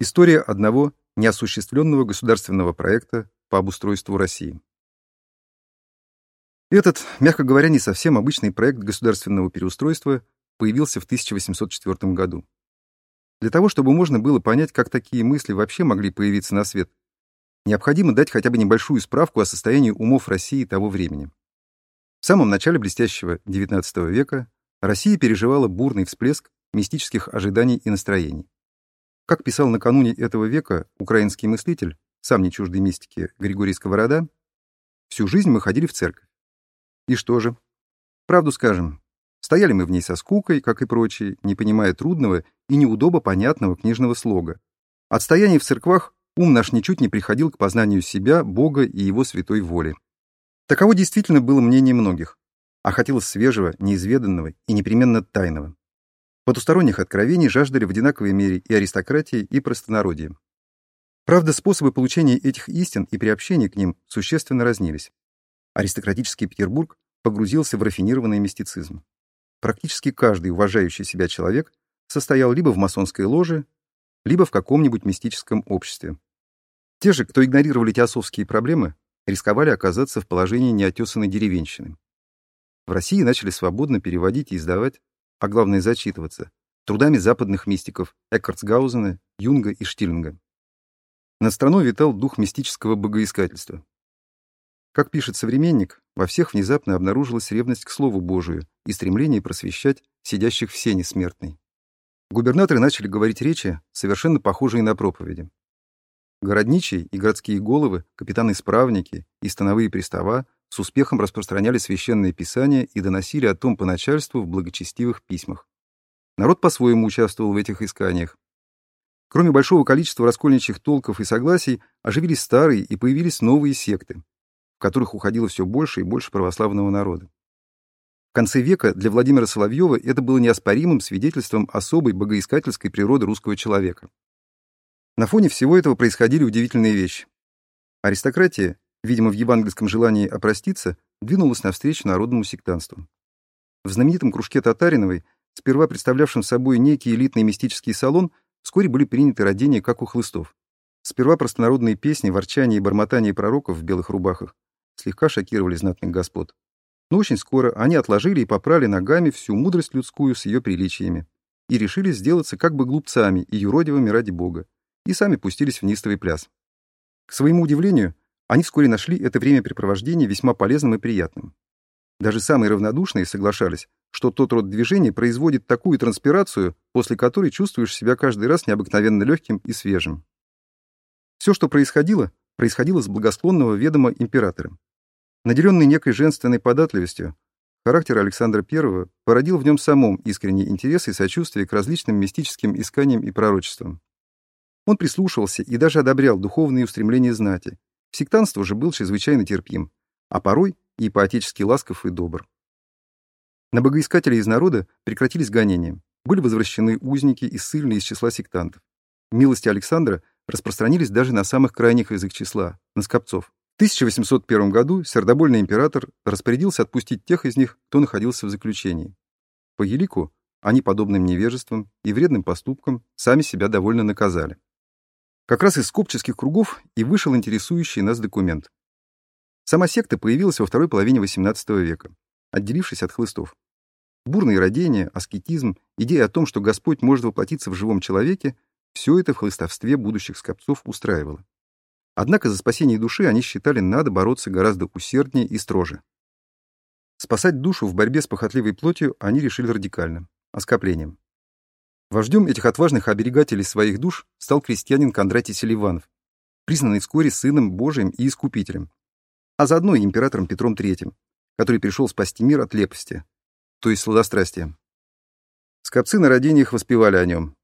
История одного неосуществленного государственного проекта по обустройству России. Этот, мягко говоря, не совсем обычный проект государственного переустройства появился в 1804 году. Для того, чтобы можно было понять, как такие мысли вообще могли появиться на свет, необходимо дать хотя бы небольшую справку о состоянии умов России того времени. В самом начале блестящего XIX века Россия переживала бурный всплеск мистических ожиданий и настроений. Как писал накануне этого века украинский мыслитель, сам не чуждый мистики Григорий Сковорода, всю жизнь мы ходили в церковь. И что же? Правду скажем, стояли мы в ней со скукой, как и прочие, не понимая трудного и неудобо понятного книжного слога. От стояния в церквах ум наш ничуть не приходил к познанию себя, Бога и Его святой воли. Таково действительно было мнение многих, а хотелось свежего, неизведанного и непременно тайного. Потусторонних откровений жаждали в одинаковой мере и аристократии, и простонародье. Правда, способы получения этих истин и приобщения к ним существенно разнились. Аристократический Петербург погрузился в рафинированный мистицизм. Практически каждый уважающий себя человек состоял либо в масонской ложе, либо в каком-нибудь мистическом обществе. Те же, кто игнорировали теософские проблемы, рисковали оказаться в положении неотесанной деревенщины. В России начали свободно переводить и издавать, а главное зачитываться, трудами западных мистиков Эккартсгаузена, Юнга и Штиллинга. Над страной витал дух мистического богоискательства. Как пишет современник, во всех внезапно обнаружилась ревность к Слову Божию и стремление просвещать сидящих в сене смертной. Губернаторы начали говорить речи, совершенно похожие на проповеди. Городничие и городские головы, капитаны-исправники и становые пристава с успехом распространяли священные писания и доносили о том по начальству в благочестивых письмах. Народ по-своему участвовал в этих исканиях. Кроме большого количества раскольничьих толков и согласий, оживились старые и появились новые секты, в которых уходило все больше и больше православного народа. В конце века для Владимира Соловьева это было неоспоримым свидетельством особой богоискательской природы русского человека. На фоне всего этого происходили удивительные вещи. Аристократия, видимо, в евангельском желании опроститься, двинулась навстречу народному сектантству. В знаменитом кружке Татариновой, сперва представлявшем собой некий элитный мистический салон, вскоре были приняты родения, как у хлыстов. Сперва простонародные песни, ворчание и бормотание пророков в белых рубахах слегка шокировали знатных господ. Но очень скоро они отложили и попрали ногами всю мудрость людскую с ее приличиями и решили сделаться как бы глупцами и юродивыми ради Бога, и сами пустились в нистовый пляс. К своему удивлению, они вскоре нашли это времяпрепровождение весьма полезным и приятным. Даже самые равнодушные соглашались, что тот род движения производит такую транспирацию, после которой чувствуешь себя каждый раз необыкновенно легким и свежим. Все, что происходило, происходило с благосклонного ведома императора. Наделенный некой женственной податливостью, характер Александра I породил в нем самом искренний интерес и сочувствие к различным мистическим исканиям и пророчествам. Он прислушивался и даже одобрял духовные устремления знати. В сектантство же был чрезвычайно терпим, а порой и поотечески ласков и добр. На богоискателей из народа прекратились гонения, были возвращены узники и ссыльные из числа сектантов. Милости Александра распространились даже на самых крайних из их числа, на скопцов. В 1801 году сердобольный император распорядился отпустить тех из них, кто находился в заключении. По елику они подобным невежеством и вредным поступкам сами себя довольно наказали. Как раз из скопческих кругов и вышел интересующий нас документ. Сама секта появилась во второй половине XVIII века, отделившись от хлыстов. Бурные родения, аскетизм, идея о том, что Господь может воплотиться в живом человеке, все это в хлыстовстве будущих скопцов устраивало. Однако за спасение души они считали, надо бороться гораздо усерднее и строже. Спасать душу в борьбе с похотливой плотью они решили радикально, оскоплением. Вождем этих отважных оберегателей своих душ стал крестьянин Кондратий Селиванов, признанный вскоре сыном Божиим и искупителем, а заодно и императором Петром III, который пришел спасти мир от лепости, то есть сладострастия. Скопцы на родениях воспевали о нем.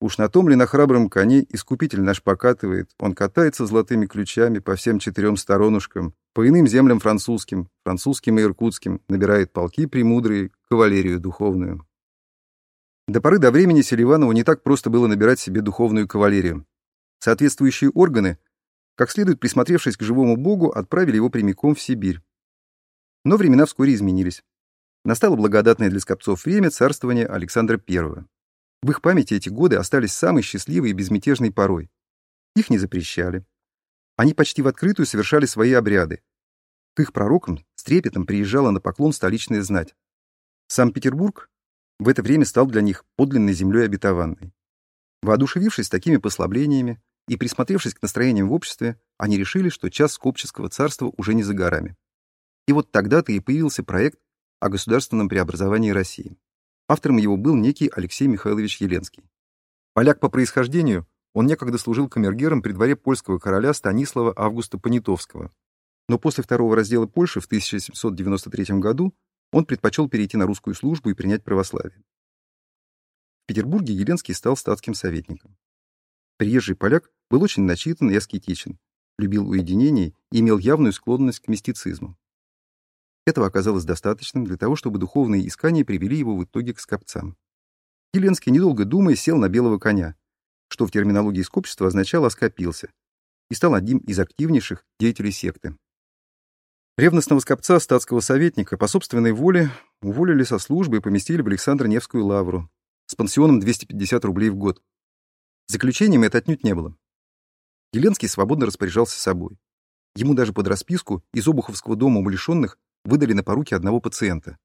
Уж на том ли на храбром коне искупитель наш покатывает, он катается золотыми ключами по всем четырем сторонушкам, по иным землям французским, французским и иркутским, набирает полки премудрые, кавалерию духовную. До поры до времени Селиванову не так просто было набирать себе духовную кавалерию. Соответствующие органы, как следует присмотревшись к живому богу, отправили его прямиком в Сибирь. Но времена вскоре изменились. Настало благодатное для скопцов время царствования Александра I. В их памяти эти годы остались самой счастливой и безмятежной порой. Их не запрещали. Они почти в открытую совершали свои обряды. К их пророкам с трепетом приезжала на поклон столичная знать. Санкт-Петербург в это время стал для них подлинной землей обетованной. Воодушевившись такими послаблениями и присмотревшись к настроениям в обществе, они решили, что час Скопческого царства уже не за горами. И вот тогда-то и появился проект о государственном преобразовании России. Автором его был некий Алексей Михайлович Еленский. Поляк по происхождению, он некогда служил камергером при дворе польского короля Станислава Августа Понятовского. Но после второго раздела Польши в 1793 году он предпочел перейти на русскую службу и принять православие. В Петербурге Еленский стал статским советником. Приезжий поляк был очень начитан и аскетичен, любил уединение и имел явную склонность к мистицизму. Этого оказалось достаточным для того, чтобы духовные искания привели его в итоге к скопцам. Еленский, недолго думая, сел на белого коня, что в терминологии скопчества означало «оскопился», и стал одним из активнейших деятелей секты. Ревностного скопца, статского советника, по собственной воле уволили со службы и поместили в Александро-Невскую лавру с пансионом 250 рублей в год. Заключением это отнюдь не было. Еленский свободно распоряжался собой. Ему даже под расписку из Обуховского дома умалишенных выдали на поруки одного пациента.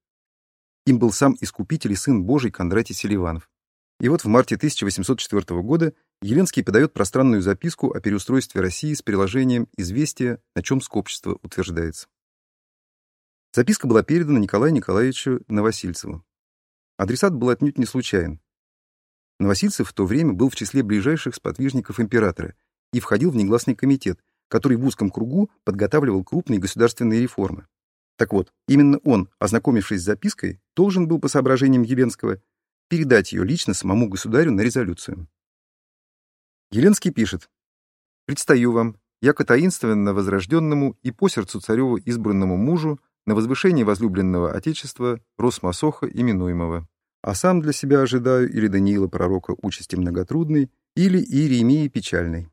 Им был сам Искупитель и Сын Божий Кондратий Селиванов. И вот в марте 1804 года Еленский подает пространную записку о переустройстве России с приложением «Известия», на чем скопчество утверждается. Записка была передана Николаю Николаевичу Новосильцеву. Адресат был отнюдь не случайен. Новосильцев в то время был в числе ближайших сподвижников императора и входил в негласный комитет, который в узком кругу подготавливал крупные государственные реформы. Так вот, именно он, ознакомившись с запиской, должен был, по соображениям Еленского, передать ее лично самому государю на резолюцию. Еленский пишет «Предстаю вам, яко таинственно возрожденному и по сердцу цареву избранному мужу на возвышении возлюбленного Отечества Росмасоха именуемого, а сам для себя ожидаю или Даниила пророка участи многотрудной, или Иеремии печальной».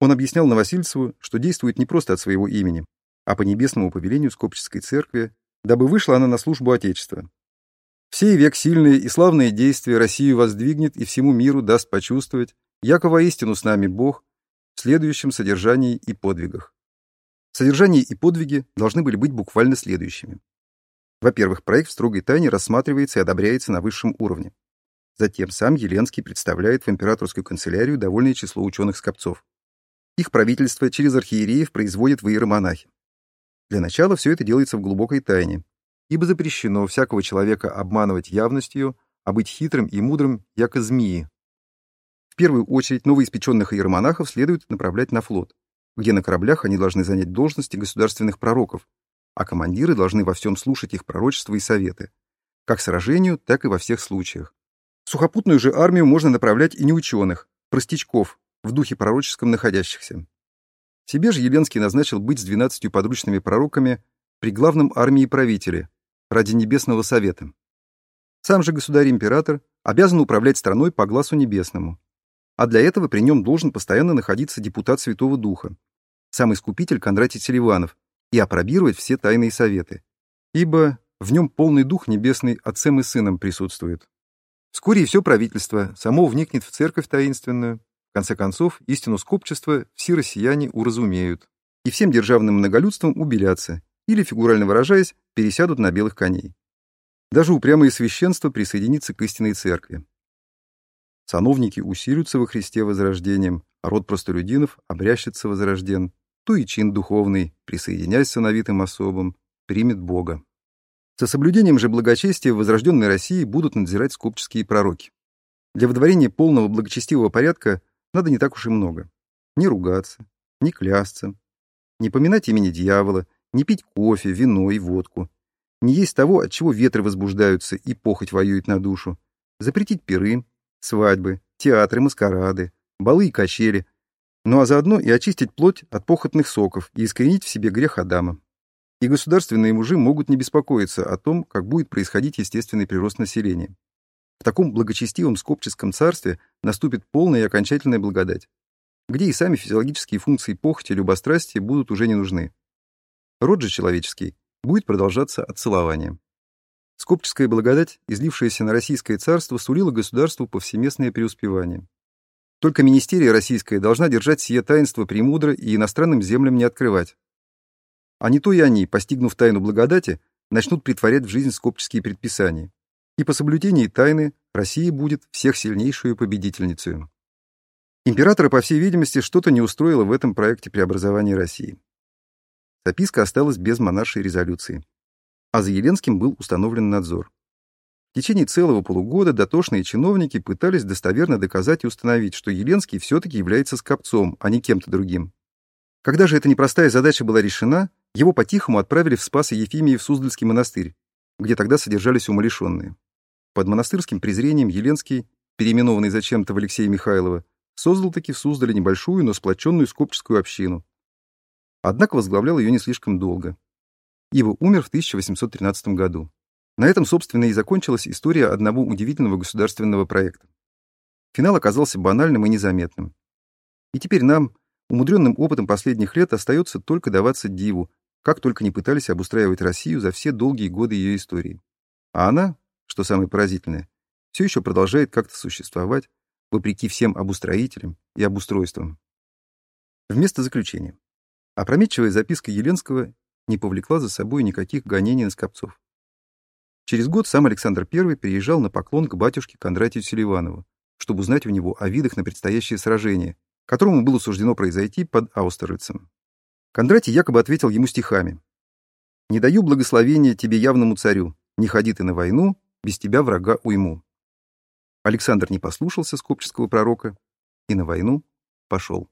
Он объяснял Новосильцеву, что действует не просто от своего имени, а по небесному повелению Скопческой церкви, дабы вышла она на службу Отечества. В век сильные и славные действия Россию воздвигнет и всему миру даст почувствовать, яко воистину с нами Бог в следующем содержании и подвигах. Содержание и подвиги должны были быть буквально следующими. Во-первых, проект в строгой тайне рассматривается и одобряется на высшем уровне. Затем сам Еленский представляет в императорскую канцелярию довольное число ученых-скопцов. Их правительство через архиереев производит в иеромонахи. Для начала все это делается в глубокой тайне, ибо запрещено всякого человека обманывать явностью, а быть хитрым и мудрым, яко змеи. В первую очередь новоиспеченных иеромонахов следует направлять на флот, где на кораблях они должны занять должности государственных пророков, а командиры должны во всем слушать их пророчества и советы, как сражению, так и во всех случаях. Сухопутную же армию можно направлять и неученых, простячков, в духе пророческом находящихся. Себе же Еленский назначил быть с двенадцатью подручными пророками при главном армии правителе ради Небесного Совета. Сам же государь-император обязан управлять страной по глазу небесному, а для этого при нем должен постоянно находиться депутат Святого Духа, сам искупитель Кондратий Селиванов, и опробировать все тайные советы, ибо в нем полный дух небесный отцем и сыном присутствует. Вскоре и все правительство само вникнет в церковь таинственную, конце концов, истину скопчества все россияне уразумеют, и всем державным многолюдством убелятся, или, фигурально выражаясь, пересядут на белых коней. Даже упрямое священство присоединится к истинной церкви. Сановники усилятся во Христе возрождением, а род простолюдинов обрящется возрожден, то и чин духовный, присоединяясь сановитым особам, примет Бога. Со соблюдением же благочестия в возрожденной России будут надзирать скопческие пророки. Для водворения полного благочестивого порядка надо не так уж и много. Не ругаться, не клясться, не поминать имени дьявола, не пить кофе, вино и водку, не есть того, от чего ветры возбуждаются и похоть воюет на душу, запретить пиры, свадьбы, театры, маскарады, балы и качели, ну а заодно и очистить плоть от похотных соков и искоренить в себе грех Адама. И государственные мужи могут не беспокоиться о том, как будет происходить естественный прирост населения. В таком благочестивом скопческом царстве наступит полная и окончательная благодать, где и сами физиологические функции похоти и любострастия будут уже не нужны. Род же человеческий будет продолжаться от целования. Скопческая благодать, излившаяся на российское царство, сулила государству повсеместное преуспевание. Только министерия российская должна держать сие таинство премудро и иностранным землям не открывать. А не то и они, постигнув тайну благодати, начнут притворять в жизнь скопческие предписания. И по соблюдении тайны Россия будет всех сильнейшую победительницей. Императора, по всей видимости, что-то не устроило в этом проекте преобразования России. Записка осталась без монаршей резолюции. А за Еленским был установлен надзор. В течение целого полугода дотошные чиновники пытались достоверно доказать и установить, что Еленский все-таки является скопцом, а не кем-то другим. Когда же эта непростая задача была решена, его по-тихому отправили в Спасо-Ефимии в Суздальский монастырь, где тогда содержались умалишенные. Под монастырским презрением Еленский, переименованный зачем-то в Алексея Михайлова, создал таки в Суздале небольшую, но сплоченную скопческую общину. Однако возглавлял ее не слишком долго. Ива умер в 1813 году. На этом, собственно, и закончилась история одного удивительного государственного проекта. Финал оказался банальным и незаметным. И теперь нам, умудренным опытом последних лет, остается только даваться диву, как только не пытались обустраивать Россию за все долгие годы ее истории. А она, что самое поразительное, все еще продолжает как-то существовать, вопреки всем обустроителям и обустройствам. Вместо заключения. Опрометчивая записка Еленского не повлекла за собой никаких гонений на скопцов. Через год сам Александр I переезжал на поклон к батюшке Кондратию Селиванову, чтобы узнать у него о видах на предстоящее сражение, которому было суждено произойти под Аустерлицем. Кондратий якобы ответил ему стихами. «Не даю благословения тебе явному царю, не ходи ты на войну, без тебя врага уйму». Александр не послушался скопческого пророка и на войну пошел.